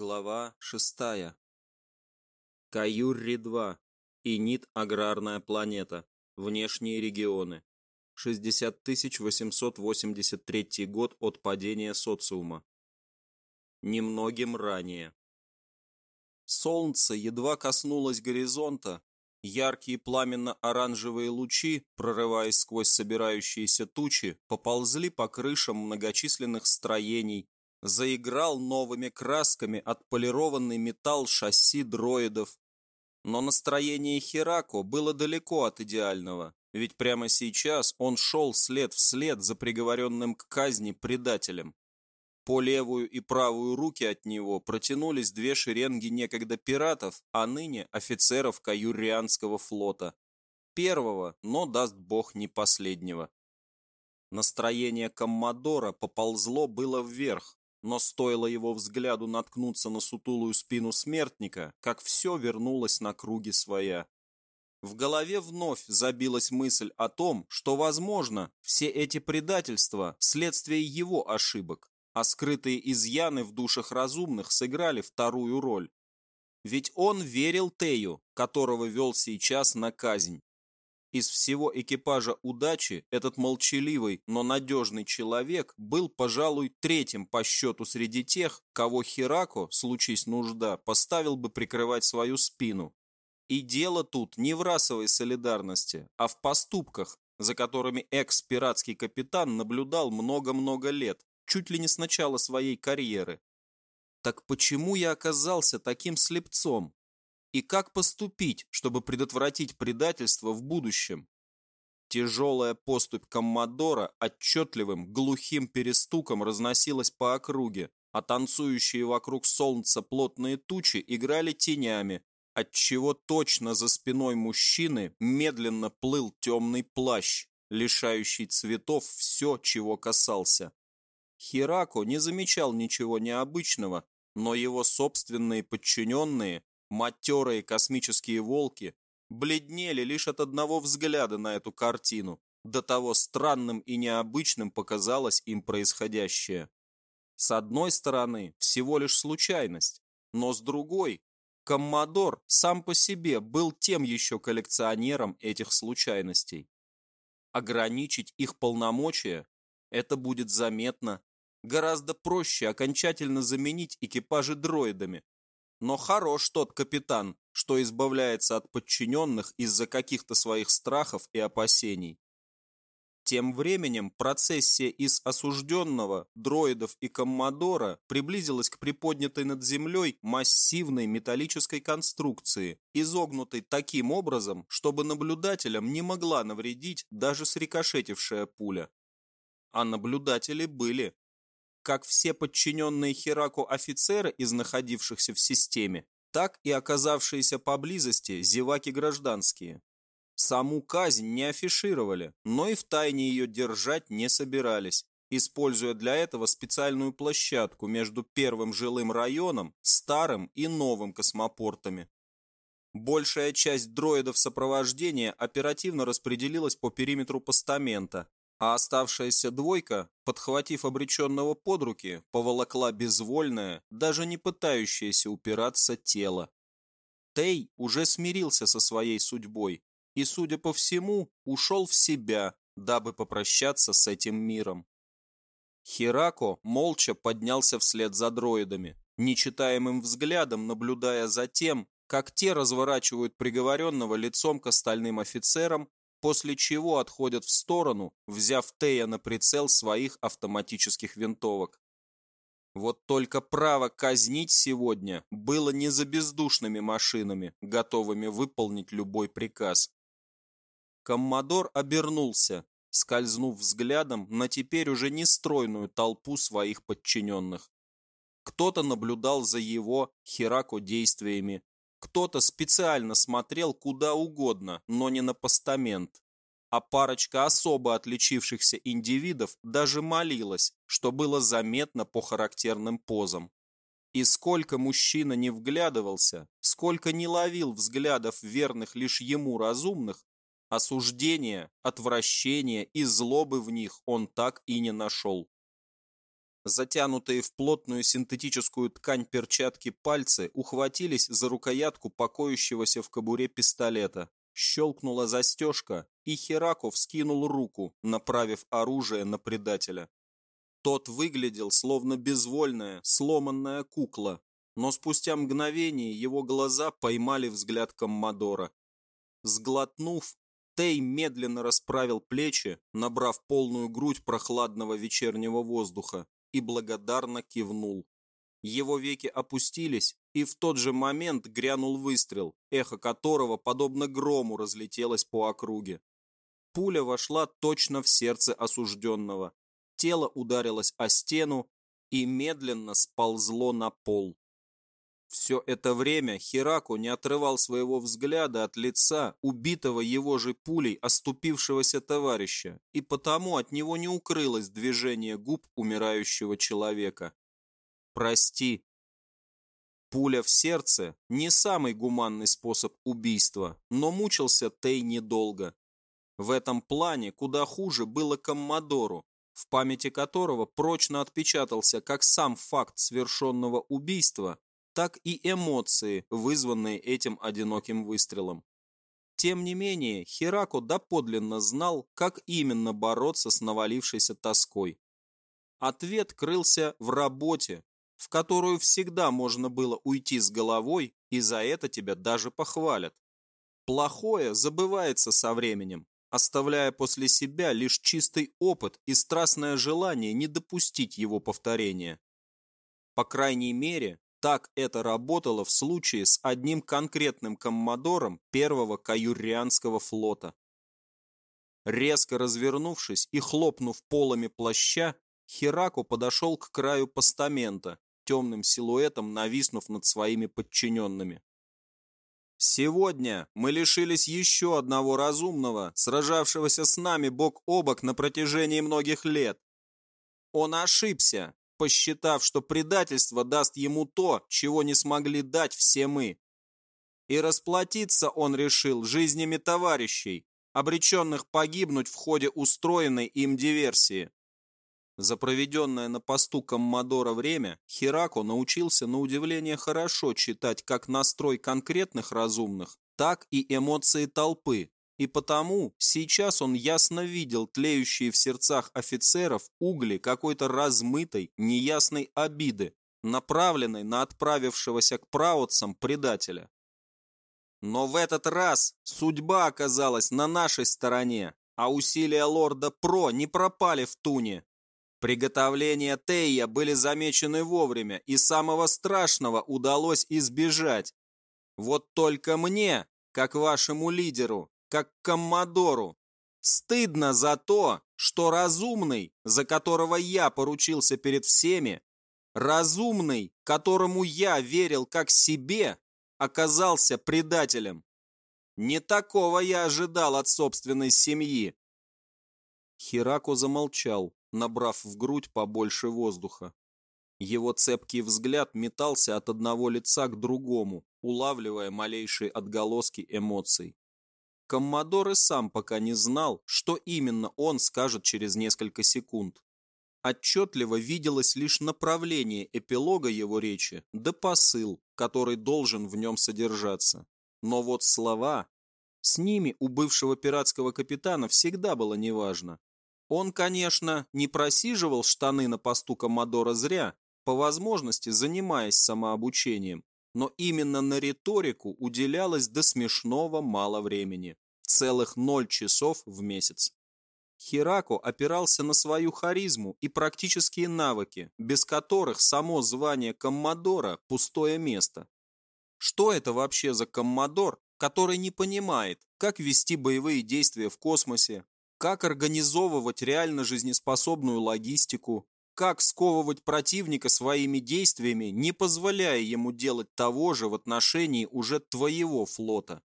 Глава шестая. Каюрри-2. Инит аграрная планета. Внешние регионы. 60 883 год от падения социума. Немногим ранее. Солнце едва коснулось горизонта, яркие пламенно-оранжевые лучи, прорываясь сквозь собирающиеся тучи, поползли по крышам многочисленных строений, заиграл новыми красками отполированный металл шасси дроидов. Но настроение Херако было далеко от идеального, ведь прямо сейчас он шел след в след за приговоренным к казни предателем. По левую и правую руки от него протянулись две шеренги некогда пиратов, а ныне офицеров Каюрианского флота. Первого, но, даст бог, не последнего. Настроение Коммодора поползло было вверх, но стоило его взгляду наткнуться на сутулую спину смертника, как все вернулось на круги своя. В голове вновь забилась мысль о том, что, возможно, все эти предательства – следствие его ошибок, а скрытые изъяны в душах разумных сыграли вторую роль. Ведь он верил Тею, которого вел сейчас на казнь. Из всего экипажа удачи этот молчаливый, но надежный человек был, пожалуй, третьим по счету среди тех, кого Херако, случись нужда, поставил бы прикрывать свою спину. И дело тут не в расовой солидарности, а в поступках, за которыми экс-пиратский капитан наблюдал много-много лет, чуть ли не с начала своей карьеры. Так почему я оказался таким слепцом? И как поступить, чтобы предотвратить предательство в будущем? Тяжелая поступь Коммодора отчетливым, глухим перестуком разносилась по округе, а танцующие вокруг солнца плотные тучи играли тенями, отчего точно за спиной мужчины медленно плыл темный плащ, лишающий цветов все, чего касался. Хирако не замечал ничего необычного, но его собственные подчиненные Матерые космические волки бледнели лишь от одного взгляда на эту картину. До того странным и необычным показалось им происходящее. С одной стороны, всего лишь случайность, но с другой, Коммодор сам по себе был тем еще коллекционером этих случайностей. Ограничить их полномочия – это будет заметно. Гораздо проще окончательно заменить экипажи дроидами, но хорош тот капитан, что избавляется от подчиненных из-за каких-то своих страхов и опасений. Тем временем процессия из осужденного, дроидов и коммодора приблизилась к приподнятой над землей массивной металлической конструкции, изогнутой таким образом, чтобы наблюдателям не могла навредить даже срикошетившая пуля. А наблюдатели были, как все подчиненные Хераку офицеры из находившихся в системе, так и оказавшиеся поблизости зеваки гражданские. Саму казнь не афишировали, но и в тайне ее держать не собирались, используя для этого специальную площадку между первым жилым районом, старым и новым космопортами. Большая часть дроидов сопровождения оперативно распределилась по периметру постамента, а оставшаяся двойка, подхватив обреченного под руки, поволокла безвольное, даже не пытающееся упираться тело. Тей уже смирился со своей судьбой и, судя по всему, ушел в себя, дабы попрощаться с этим миром. Хирако молча поднялся вслед за дроидами, нечитаемым взглядом наблюдая за тем, как те разворачивают приговоренного лицом к остальным офицерам после чего отходят в сторону, взяв Тея на прицел своих автоматических винтовок. Вот только право казнить сегодня было не за бездушными машинами, готовыми выполнить любой приказ. Коммодор обернулся, скользнув взглядом на теперь уже нестройную толпу своих подчиненных. Кто-то наблюдал за его, Херако, действиями, кто-то специально смотрел куда угодно, но не на постамент. А парочка особо отличившихся индивидов даже молилась, что было заметно по характерным позам. И сколько мужчина не вглядывался, сколько не ловил взглядов верных лишь ему разумных, осуждения, отвращения и злобы в них он так и не нашел. Затянутые в плотную синтетическую ткань перчатки пальцы ухватились за рукоятку покоящегося в кобуре пистолета. Щелкнула застежка, и Хераков скинул руку, направив оружие на предателя. Тот выглядел словно безвольная, сломанная кукла, но спустя мгновение его глаза поймали взгляд Коммодора. Сглотнув, Тей медленно расправил плечи, набрав полную грудь прохладного вечернего воздуха, и благодарно кивнул. Его веки опустились, и в тот же момент грянул выстрел, эхо которого, подобно грому, разлетелось по округе. Пуля вошла точно в сердце осужденного. Тело ударилось о стену и медленно сползло на пол. Все это время Хераку не отрывал своего взгляда от лица убитого его же пулей оступившегося товарища, и потому от него не укрылось движение губ умирающего человека. «Прости». Пуля в сердце – не самый гуманный способ убийства, но мучился Тей недолго. В этом плане куда хуже было Коммодору, в памяти которого прочно отпечатался как сам факт совершенного убийства, так и эмоции, вызванные этим одиноким выстрелом. Тем не менее, Херако доподлинно знал, как именно бороться с навалившейся тоской. Ответ крылся в работе, в которую всегда можно было уйти с головой, и за это тебя даже похвалят. Плохое забывается со временем, оставляя после себя лишь чистый опыт и страстное желание не допустить его повторения. По крайней мере, так это работало в случае с одним конкретным коммодором первого каюрианского флота. Резко развернувшись и хлопнув полами плаща, Херако подошел к краю постамента, темным силуэтом нависнув над своими подчиненными. Сегодня мы лишились еще одного разумного, сражавшегося с нами бок о бок на протяжении многих лет. Он ошибся, посчитав, что предательство даст ему то, чего не смогли дать все мы. И расплатиться он решил жизнями товарищей, обреченных погибнуть в ходе устроенной им диверсии. За проведенное на посту Коммодора время Херако научился на удивление хорошо читать как настрой конкретных разумных, так и эмоции толпы, и потому сейчас он ясно видел тлеющие в сердцах офицеров угли какой-то размытой, неясной обиды, направленной на отправившегося к праотцам предателя. Но в этот раз судьба оказалась на нашей стороне, а усилия лорда Про не пропали в туне. Приготовления Тея были замечены вовремя, и самого страшного удалось избежать. Вот только мне, как вашему лидеру, как коммодору. Стыдно за то, что разумный, за которого я поручился перед всеми, разумный, которому я верил как себе, оказался предателем. Не такого я ожидал от собственной семьи. Хирако замолчал, набрав в грудь побольше воздуха. Его цепкий взгляд метался от одного лица к другому, улавливая малейшие отголоски эмоций. Коммодор и сам пока не знал, что именно он скажет через несколько секунд. Отчетливо виделось лишь направление эпилога его речи, да посыл, который должен в нем содержаться. Но вот слова, с ними у бывшего пиратского капитана всегда было неважно. Он, конечно, не просиживал штаны на посту Коммодора зря, по возможности занимаясь самообучением, но именно на риторику уделялось до смешного мало времени. Целых ноль часов в месяц. Хирако опирался на свою харизму и практические навыки, без которых само звание коммодора – пустое место. Что это вообще за коммодор, который не понимает, как вести боевые действия в космосе, как организовывать реально жизнеспособную логистику, как сковывать противника своими действиями, не позволяя ему делать того же в отношении уже твоего флота.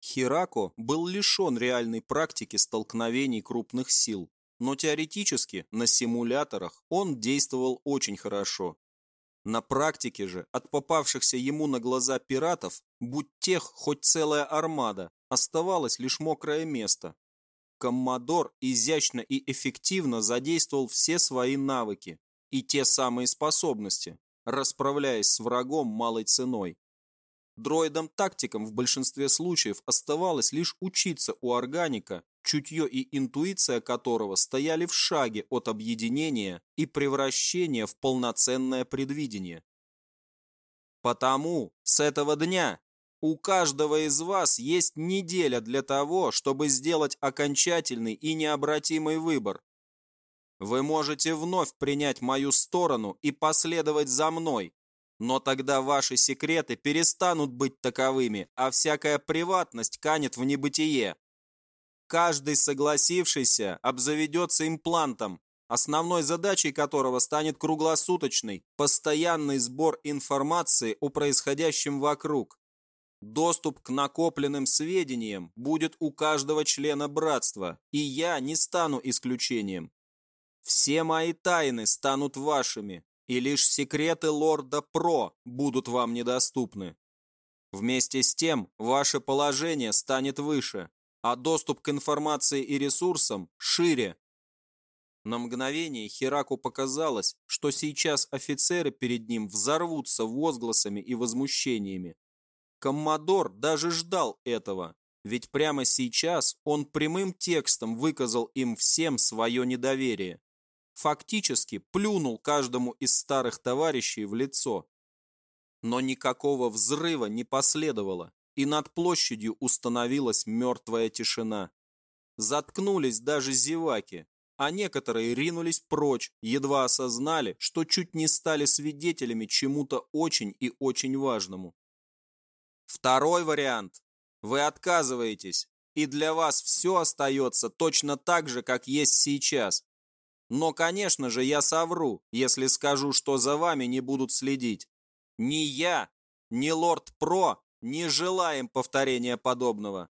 Хирако был лишен реальной практики столкновений крупных сил, но теоретически на симуляторах он действовал очень хорошо. На практике же от попавшихся ему на глаза пиратов, будь тех хоть целая армада, оставалось лишь мокрое место, Коммодор изящно и эффективно задействовал все свои навыки, и те самые способности, расправляясь с врагом малой ценой. Дроидам-тактикам в большинстве случаев оставалось лишь учиться у органика, чутье и интуиция которого стояли в шаге от объединения и превращения в полноценное предвидение. Потому с этого дня у каждого из вас есть неделя для того, чтобы сделать окончательный и необратимый выбор. Вы можете вновь принять мою сторону и последовать за мной, но тогда ваши секреты перестанут быть таковыми, а всякая приватность канет в небытие. Каждый согласившийся обзаведется имплантом, основной задачей которого станет круглосуточный, постоянный сбор информации о происходящем вокруг. Доступ к накопленным сведениям будет у каждого члена братства, и я не стану исключением. Все мои тайны станут вашими, и лишь секреты лорда Про будут вам недоступны. Вместе с тем, ваше положение станет выше, а доступ к информации и ресурсам шире. На мгновение Хераку показалось, что сейчас офицеры перед ним взорвутся возгласами и возмущениями. Коммодор даже ждал этого, ведь прямо сейчас он прямым текстом выказал им всем свое недоверие фактически плюнул каждому из старых товарищей в лицо. Но никакого взрыва не последовало, и над площадью установилась мертвая тишина. Заткнулись даже зеваки, а некоторые ринулись прочь, едва осознали, что чуть не стали свидетелями чему-то очень и очень важному. Второй вариант. Вы отказываетесь, и для вас все остается точно так же, как есть сейчас. Но, конечно же, я совру, если скажу, что за вами не будут следить. Ни я, ни лорд Про не желаем повторения подобного.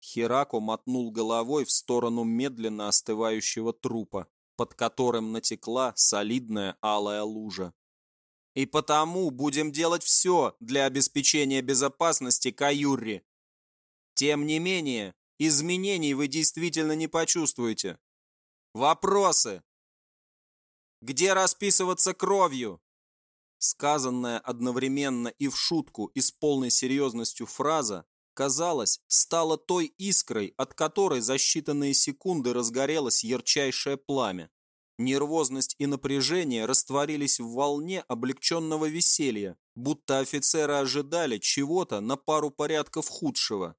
Херако мотнул головой в сторону медленно остывающего трупа, под которым натекла солидная алая лужа. И потому будем делать все для обеспечения безопасности Каюрри. Тем не менее, изменений вы действительно не почувствуете. Вопросы? Где расписываться кровью?» Сказанная одновременно и в шутку, и с полной серьезностью фраза, казалось, стала той искрой, от которой за считанные секунды разгорелось ярчайшее пламя. Нервозность и напряжение растворились в волне облегченного веселья, будто офицеры ожидали чего-то на пару порядков худшего.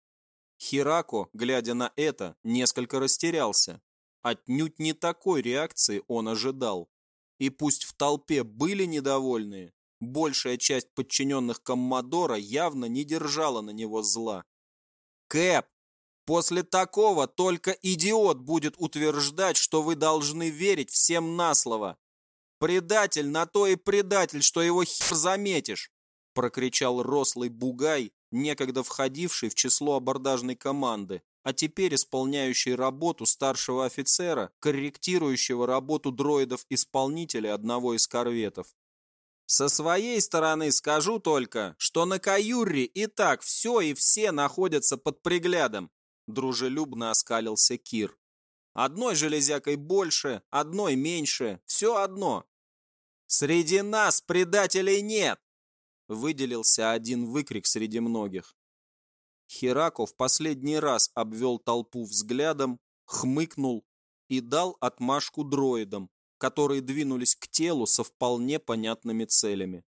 Хирако, глядя на это, несколько растерялся. Отнюдь не такой реакции он ожидал. И пусть в толпе были недовольные, большая часть подчиненных Коммодора явно не держала на него зла. «Кэп, после такого только идиот будет утверждать, что вы должны верить всем на слово. Предатель на то и предатель, что его хер заметишь!» прокричал рослый бугай, некогда входивший в число абордажной команды, а теперь исполняющий работу старшего офицера, корректирующего работу дроидов-исполнителей одного из корветов. Со своей стороны скажу только, что на Каюрре и так все и все находятся под приглядом, дружелюбно оскалился Кир. Одной железякой больше, одной меньше, все одно. Среди нас предателей нет, выделился один выкрик среди многих. Херако в последний раз обвел толпу взглядом, хмыкнул и дал отмашку дроидам, которые двинулись к телу со вполне понятными целями.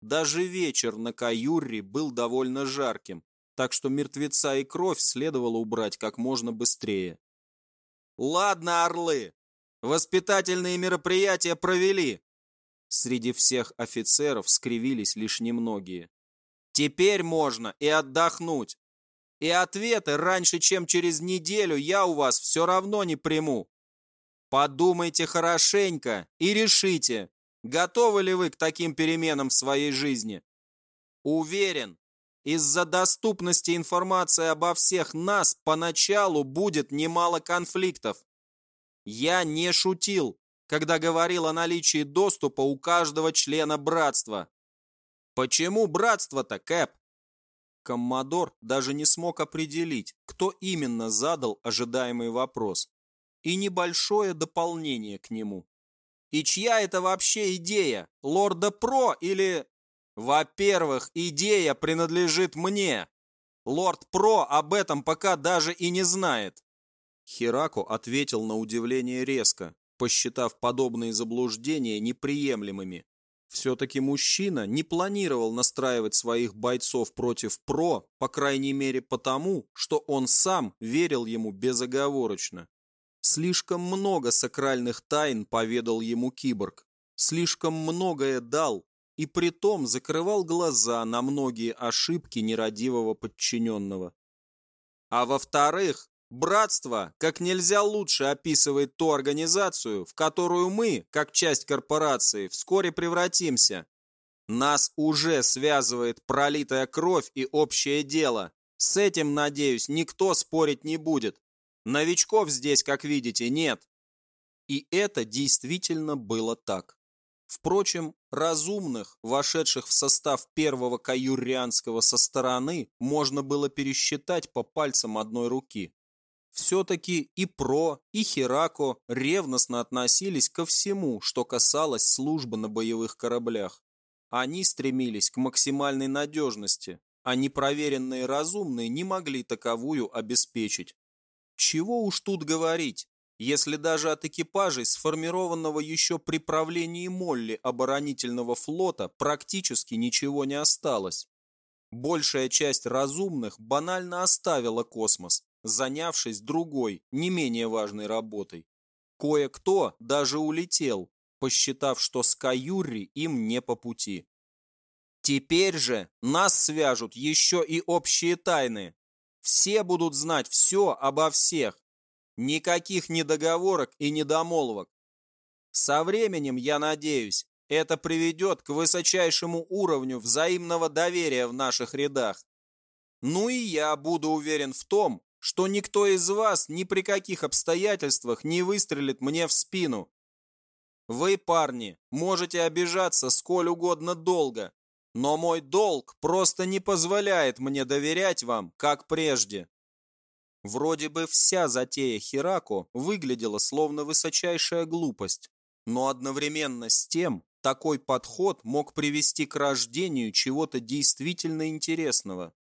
Даже вечер на Каюрре был довольно жарким, так что мертвеца и кровь следовало убрать как можно быстрее. «Ладно, орлы, воспитательные мероприятия провели!» Среди всех офицеров скривились лишь немногие. «Теперь можно и отдохнуть. И ответы раньше, чем через неделю, я у вас все равно не приму. Подумайте хорошенько и решите, готовы ли вы к таким переменам в своей жизни. Уверен, из-за доступности информации обо всех нас поначалу будет немало конфликтов. Я не шутил, когда говорил о наличии доступа у каждого члена братства. Почему братство-то, Кэп? Коммодор даже не смог определить, кто именно задал ожидаемый вопрос, и небольшое дополнение к нему. И чья это вообще идея? Лорда Про или... Во-первых, идея принадлежит мне. Лорд Про об этом пока даже и не знает. Хирако ответил на удивление резко, посчитав подобные заблуждения неприемлемыми. Все-таки мужчина не планировал настраивать своих бойцов против ПРО, по крайней мере потому, что он сам верил ему безоговорочно. Слишком много сакральных тайн поведал ему киборг. Слишком многое дал, и притом закрывал глаза на многие ошибки нерадивого подчиненного. А во-вторых, Братство как нельзя лучше описывает ту организацию, в которую мы, как часть корпорации, вскоре превратимся. Нас уже связывает пролитая кровь и общее дело. С этим, надеюсь, никто спорить не будет. Новичков здесь, как видите, нет. И это действительно было так. Впрочем, разумных, вошедших в состав первого каюрианского со стороны, можно было пересчитать по пальцам одной руки. Все-таки и Про, и Херако ревностно относились ко всему, что касалось службы на боевых кораблях. Они стремились к максимальной надежности, а непроверенные разумные не могли таковую обеспечить. Чего уж тут говорить, если даже от экипажей, сформированного еще при правлении Молли оборонительного флота, практически ничего не осталось. Большая часть разумных банально оставила космос, занявшись другой, не менее важной работой. Кое-кто даже улетел, посчитав, что с Каюри им не по пути. Теперь же нас свяжут еще и общие тайны. Все будут знать все обо всех. Никаких недоговорок и недомолвок. Со временем, я надеюсь, это приведет к высочайшему уровню взаимного доверия в наших рядах. Ну и я буду уверен в том, что никто из вас ни при каких обстоятельствах не выстрелит мне в спину. Вы, парни, можете обижаться сколь угодно долго, но мой долг просто не позволяет мне доверять вам, как прежде. Вроде бы вся затея Хирако выглядела словно высочайшая глупость, но одновременно с тем такой подход мог привести к рождению чего-то действительно интересного.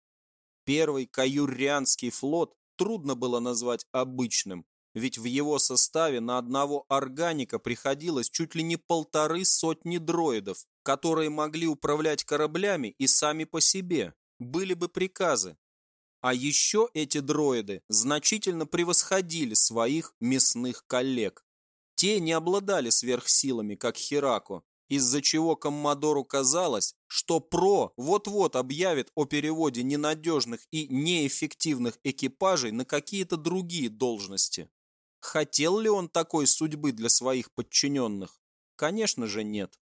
Первый каюрианский флот трудно было назвать обычным, ведь в его составе на одного органика приходилось чуть ли не полторы сотни дроидов, которые могли управлять кораблями и сами по себе, были бы приказы. А еще эти дроиды значительно превосходили своих мясных коллег. Те не обладали сверхсилами, как Херако, из-за чего Коммодору казалось, что ПРО вот-вот объявит о переводе ненадежных и неэффективных экипажей на какие-то другие должности. Хотел ли он такой судьбы для своих подчиненных? Конечно же нет.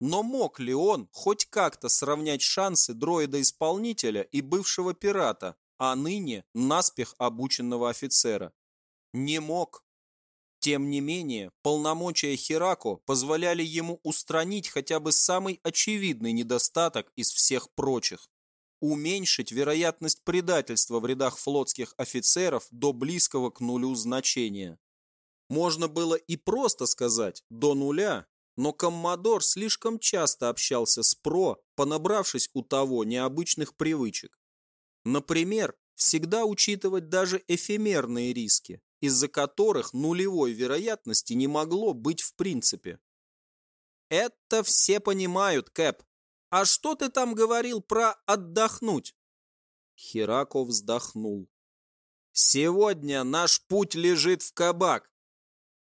Но мог ли он хоть как-то сравнять шансы дроида-исполнителя и бывшего пирата, а ныне наспех обученного офицера? Не мог. Тем не менее, полномочия Хирако позволяли ему устранить хотя бы самый очевидный недостаток из всех прочих – уменьшить вероятность предательства в рядах флотских офицеров до близкого к нулю значения. Можно было и просто сказать «до нуля», но Коммодор слишком часто общался с ПРО, понабравшись у того необычных привычек. Например, всегда учитывать даже эфемерные риски, из-за которых нулевой вероятности не могло быть в принципе. Это все понимают, Кэп. А что ты там говорил про отдохнуть? Херако вздохнул. Сегодня наш путь лежит в кабак.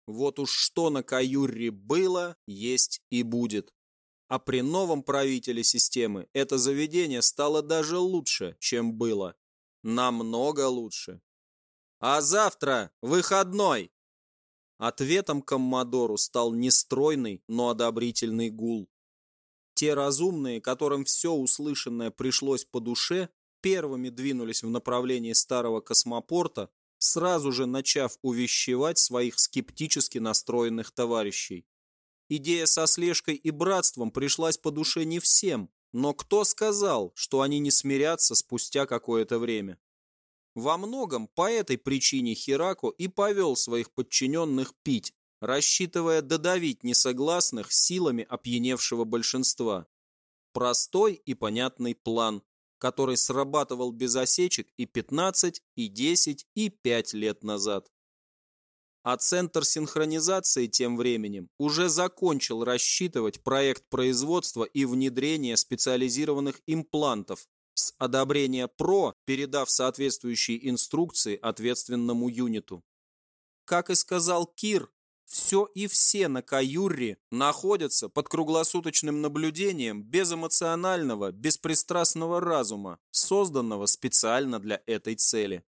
Вот уж что на Каюрре было, есть и будет. А при новом правителе системы это заведение стало даже лучше, чем было. Намного лучше. А завтра выходной!» Ответом Коммодору стал нестройный, но одобрительный гул. Те разумные, которым все услышанное пришлось по душе, первыми двинулись в направлении старого космопорта, сразу же начав увещевать своих скептически настроенных товарищей. Идея со слежкой и братством пришлась по душе не всем, но кто сказал, что они не смирятся спустя какое-то время? Во многом по этой причине Хирако и повел своих подчиненных пить, рассчитывая додавить несогласных силами опьяневшего большинства. Простой и понятный план, который срабатывал без осечек и 15, и 10, и 5 лет назад. А Центр синхронизации тем временем уже закончил рассчитывать проект производства и внедрения специализированных имплантов с одобрения ПРО, передав соответствующие инструкции ответственному юниту. Как и сказал Кир, все и все на Каюрре находятся под круглосуточным наблюдением безэмоционального, беспристрастного разума, созданного специально для этой цели.